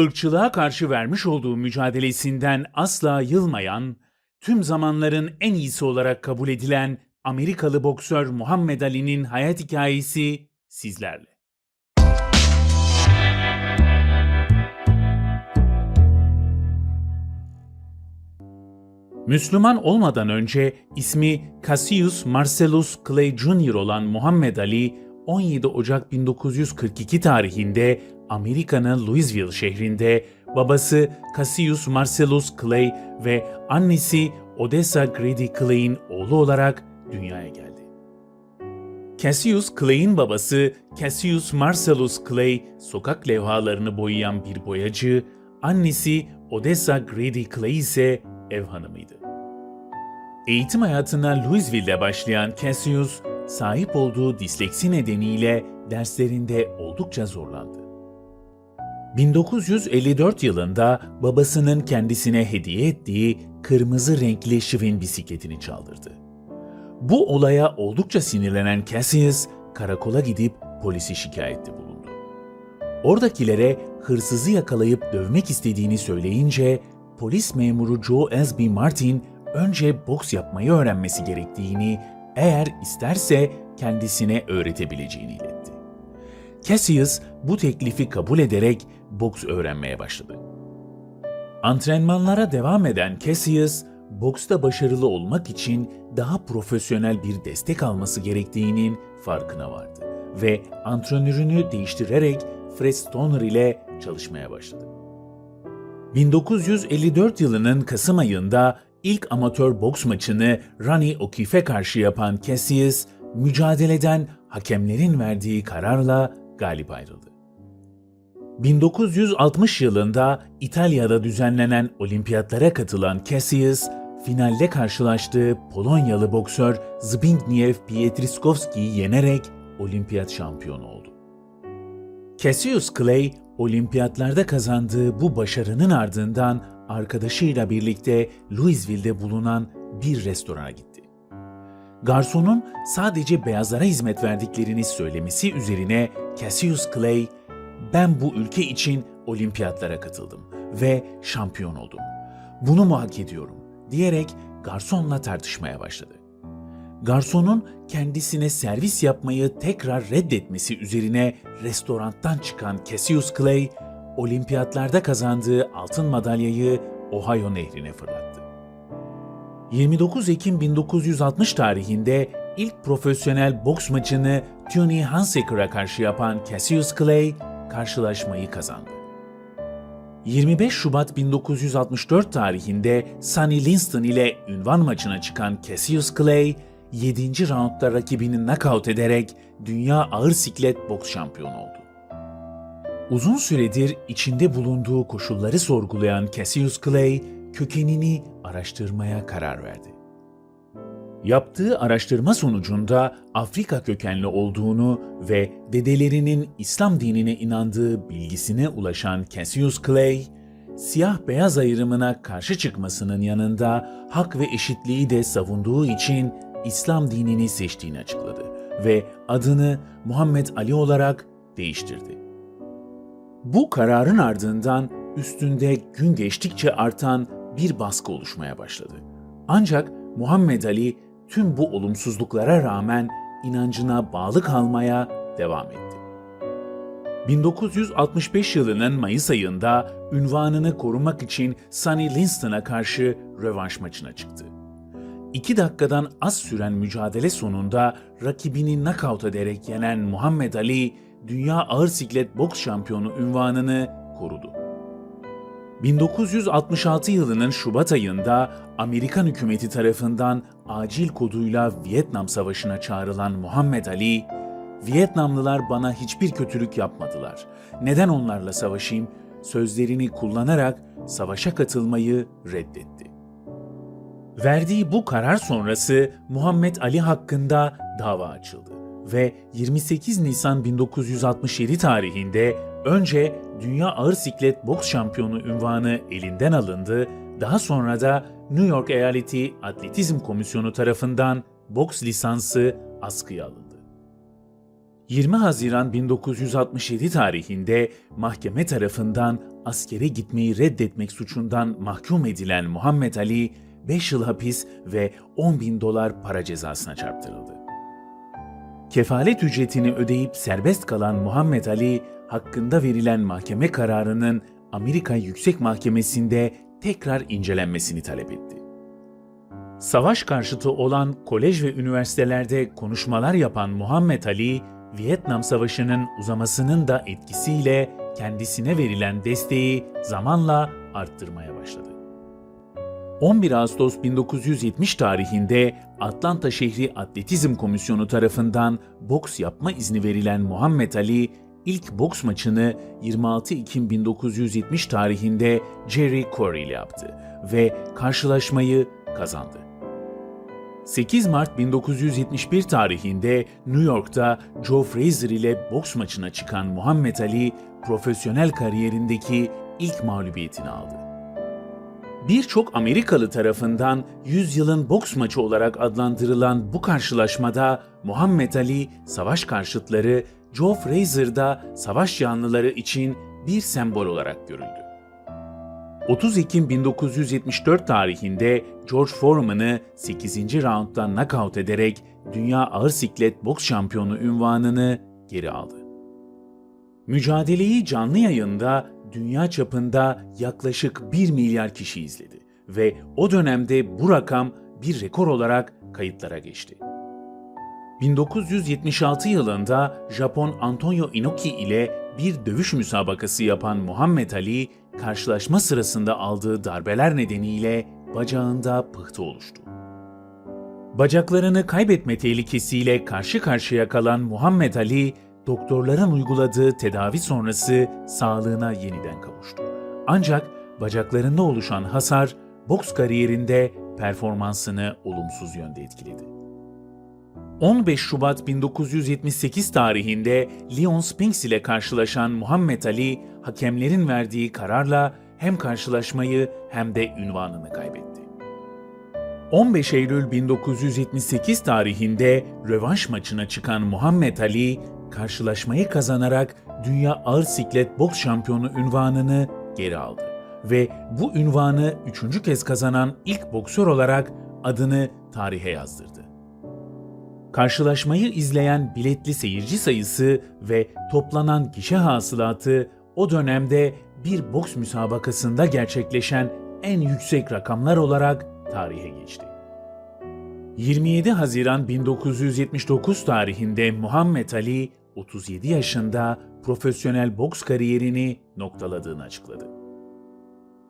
ırkçılığa karşı vermiş olduğu mücadelesinden asla yılmayan, tüm zamanların en iyisi olarak kabul edilen Amerikalı boksör Muhammed Ali'nin hayat hikayesi sizlerle. Müslüman olmadan önce ismi Cassius Marcellus Clay Jr. olan Muhammed Ali, 17 Ocak 1942 tarihinde Amerika'nın Louisville şehrinde babası Cassius Marcellus Clay ve annesi Odessa Grady Clay'in oğlu olarak dünyaya geldi. Cassius Clay'in babası Cassius Marcellus Clay, sokak levhalarını boyayan bir boyacı, annesi Odessa Grady Clay ise ev hanımıydı. Eğitim hayatına Louisville'de başlayan Cassius, sahip olduğu disleksi nedeniyle derslerinde oldukça zorlandı. 1954 yılında babasının kendisine hediye ettiği kırmızı renkli şivin bisikletini çaldırdı. Bu olaya oldukça sinirlenen Cassius, karakola gidip polisi şikayette bulundu. Oradakilere hırsızı yakalayıp dövmek istediğini söyleyince, polis memuru Joe Elsby Martin önce boks yapmayı öğrenmesi gerektiğini, eğer isterse kendisine öğretebileceğini iletti. Cassius bu teklifi kabul ederek boks öğrenmeye başladı. Antrenmanlara devam eden Cassius, boksta başarılı olmak için daha profesyonel bir destek alması gerektiğinin farkına vardı ve antrenörünü değiştirerek Fred Stoner ile çalışmaya başladı. 1954 yılının Kasım ayında ilk amatör boks maçını Ronnie O'Keefe'e karşı yapan Cassius, mücadeleden hakemlerin verdiği kararla galip ayrıldı. 1960 yılında İtalya'da düzenlenen olimpiyatlara katılan Cassius, finalde karşılaştığı Polonyalı boksör Zbigniew Pietrzyskowski'yi yenerek olimpiyat şampiyonu oldu. Cassius Clay, olimpiyatlarda kazandığı bu başarının ardından arkadaşıyla birlikte Louisville'de bulunan bir restorana gitti. Garsonun sadece beyazlara hizmet verdiklerini söylemesi üzerine Cassius Clay, ben bu ülke için olimpiyatlara katıldım ve şampiyon oldum. Bunu mu hak ediyorum diyerek garsonla tartışmaya başladı. Garsonun kendisine servis yapmayı tekrar reddetmesi üzerine restorandan çıkan Cassius Clay, olimpiyatlarda kazandığı altın madalyayı Ohio Nehri'ne fırlattı. 29 Ekim 1960 tarihinde ilk profesyonel boks maçını Tony Hanseker'a karşı yapan Cassius Clay, karşılaşmayı kazandı. 25 Şubat 1964 tarihinde Sonny Liston ile ünvan maçına çıkan Cassius Clay, 7. roundda rakibini knockout ederek dünya ağır siklet boks şampiyonu oldu. Uzun süredir içinde bulunduğu koşulları sorgulayan Cassius Clay, kökenini araştırmaya karar verdi. Yaptığı araştırma sonucunda Afrika kökenli olduğunu ve dedelerinin İslam dinine inandığı bilgisine ulaşan Cassius Clay, siyah-beyaz ayrımına karşı çıkmasının yanında hak ve eşitliği de savunduğu için İslam dinini seçtiğini açıkladı ve adını Muhammed Ali olarak değiştirdi. Bu kararın ardından üstünde gün geçtikçe artan bir baskı oluşmaya başladı. Ancak Muhammed Ali tüm bu olumsuzluklara rağmen inancına bağlı kalmaya devam etti. 1965 yılının Mayıs ayında ünvanını korumak için Sonny Liston'a karşı rövanş maçına çıktı. 2 dakikadan az süren mücadele sonunda rakibini nakavt ederek yenen Muhammed Ali, Dünya Ağır Siklet Boks Şampiyonu ünvanını korudu. 1966 yılının Şubat ayında Amerikan hükümeti tarafından acil koduyla Vietnam Savaşı'na çağrılan Muhammed Ali, Vietnamlılar bana hiçbir kötülük yapmadılar. Neden onlarla savaşayım? Sözlerini kullanarak savaşa katılmayı reddetti. Verdiği bu karar sonrası Muhammed Ali hakkında dava açıldı ve 28 Nisan 1967 tarihinde önce Dünya Ağır Siklet Boks Şampiyonu ünvanı elinden alındı, daha sonra da New York Eyaleti Atletizm Komisyonu tarafından boks lisansı askıya alındı. 20 Haziran 1967 tarihinde mahkeme tarafından askere gitmeyi reddetmek suçundan mahkum edilen Muhammed Ali, 5 yıl hapis ve 10 bin dolar para cezasına çarptırıldı. Kefalet ücretini ödeyip serbest kalan Muhammed Ali, hakkında verilen mahkeme kararının Amerika Yüksek Mahkemesi'nde tekrar incelenmesini talep etti. Savaş karşıtı olan kolej ve üniversitelerde konuşmalar yapan Muhammed Ali, Vietnam Savaşı'nın uzamasının da etkisiyle kendisine verilen desteği zamanla arttırmaya başladı. 11 Ağustos 1970 tarihinde Atlanta Şehri Atletizm Komisyonu tarafından boks yapma izni verilen Muhammed Ali, ilk boks maçını 26 Ekim 1970 tarihinde Jerry Corey ile yaptı ve karşılaşmayı kazandı. 8 Mart 1971 tarihinde New York'ta Joe Frazier ile boks maçına çıkan Muhammed Ali, profesyonel kariyerindeki ilk mağlubiyetini aldı. Birçok Amerikalı tarafından 100 yılın boks maçı olarak adlandırılan bu karşılaşmada Muhammed Ali, savaş karşıtları, Joe Frazier'da savaş yanlıları için bir sembol olarak görüldü. 30 Ekim 1974 tarihinde George Foreman'ı 8. roundda knockout ederek Dünya Ağır Siklet Boks Şampiyonu ünvanını geri aldı. Mücadeleyi canlı yayında dünya çapında yaklaşık 1 milyar kişi izledi ve o dönemde bu rakam bir rekor olarak kayıtlara geçti. 1976 yılında Japon Antonio Inoki ile bir dövüş müsabakası yapan Muhammed Ali, karşılaşma sırasında aldığı darbeler nedeniyle bacağında pıhtı oluştu. Bacaklarını kaybetme tehlikesiyle karşı karşıya kalan Muhammed Ali, doktorların uyguladığı tedavi sonrası sağlığına yeniden kavuştu. Ancak bacaklarında oluşan hasar boks kariyerinde performansını olumsuz yönde etkiledi. 15 Şubat 1978 tarihinde Leon Spinks ile karşılaşan Muhammed Ali, hakemlerin verdiği kararla hem karşılaşmayı hem de ünvanını kaybetti. 15 Eylül 1978 tarihinde rövanş maçına çıkan Muhammed Ali, karşılaşmayı kazanarak Dünya Ağır Siklet Boks Şampiyonu ünvanını geri aldı ve bu ünvanı üçüncü kez kazanan ilk boksör olarak adını tarihe yazdırdı. Karşılaşmayı izleyen biletli seyirci sayısı ve toplanan gişe hasılatı o dönemde bir boks müsabakasında gerçekleşen en yüksek rakamlar olarak tarihe geçti. 27 Haziran 1979 tarihinde Muhammed Ali 37 yaşında profesyonel boks kariyerini noktaladığını açıkladı.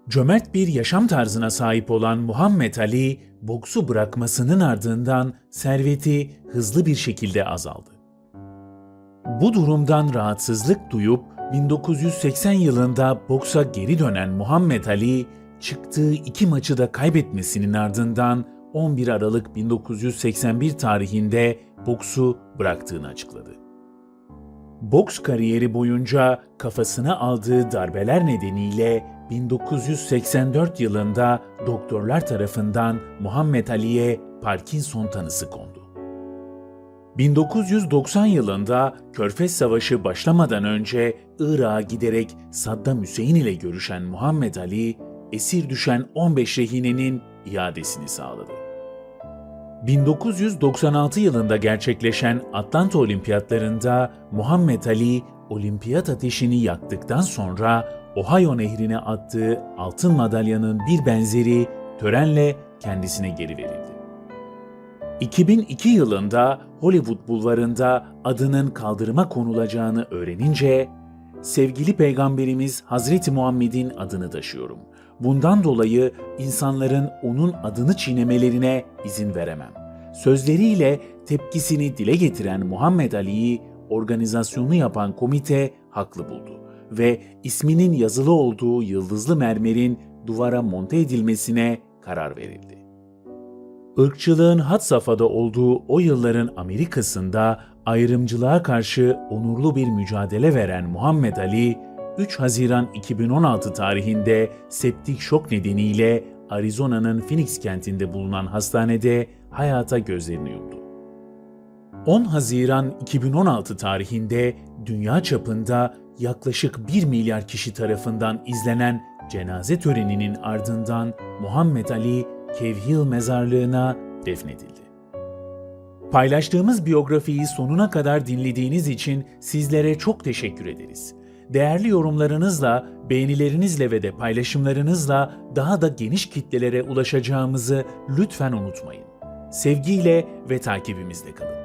Cömert bir yaşam tarzına sahip olan Muhammed Ali, boksu bırakmasının ardından serveti hızlı bir şekilde azaldı. Bu durumdan rahatsızlık duyup 1980 yılında boksa geri dönen Muhammed Ali, çıktığı iki maçı da kaybetmesinin ardından 11 Aralık 1981 tarihinde boksu bıraktığını açıkladı. Boks kariyeri boyunca kafasına aldığı darbeler nedeniyle 1984 yılında doktorlar tarafından Muhammed Ali'ye Parkinson tanısı kondu. 1990 yılında Körfez Savaşı başlamadan önce Irak'a giderek Saddam Hüseyin ile görüşen Muhammed Ali, esir düşen 15 rehinenin iadesini sağladı. 1996 yılında gerçekleşen Atlanta Olimpiyatlarında Muhammed Ali olimpiyat ateşini yaktıktan sonra Ohio Nehri'ne attığı altın madalyanın bir benzeri törenle kendisine geri verildi. 2002 yılında Hollywood bulvarında adının kaldırıma konulacağını öğrenince, sevgili peygamberimiz Hazreti Muhammed'in adını taşıyorum. Bundan dolayı insanların onun adını çiğnemelerine izin veremem. Sözleriyle tepkisini dile getiren Muhammed Ali'yi organizasyonu yapan komite haklı buldu ve isminin yazılı olduğu yıldızlı mermerin duvara monte edilmesine karar verildi. Irkçılığın had safhada olduğu o yılların Amerika'sında ayrımcılığa karşı onurlu bir mücadele veren Muhammed Ali, 3 Haziran 2016 tarihinde septik şok nedeniyle Arizona'nın Phoenix kentinde bulunan hastanede hayata gözlerini yumdu. 10 Haziran 2016 tarihinde dünya çapında yaklaşık 1 milyar kişi tarafından izlenen cenaze töreninin ardından Muhammed Ali Kevhil mezarlığına defnedildi. Paylaştığımız biyografiyi sonuna kadar dinlediğiniz için sizlere çok teşekkür ederiz. Değerli yorumlarınızla, beğenilerinizle ve de paylaşımlarınızla daha da geniş kitlelere ulaşacağımızı lütfen unutmayın. Sevgiyle ve takibimizde kalın.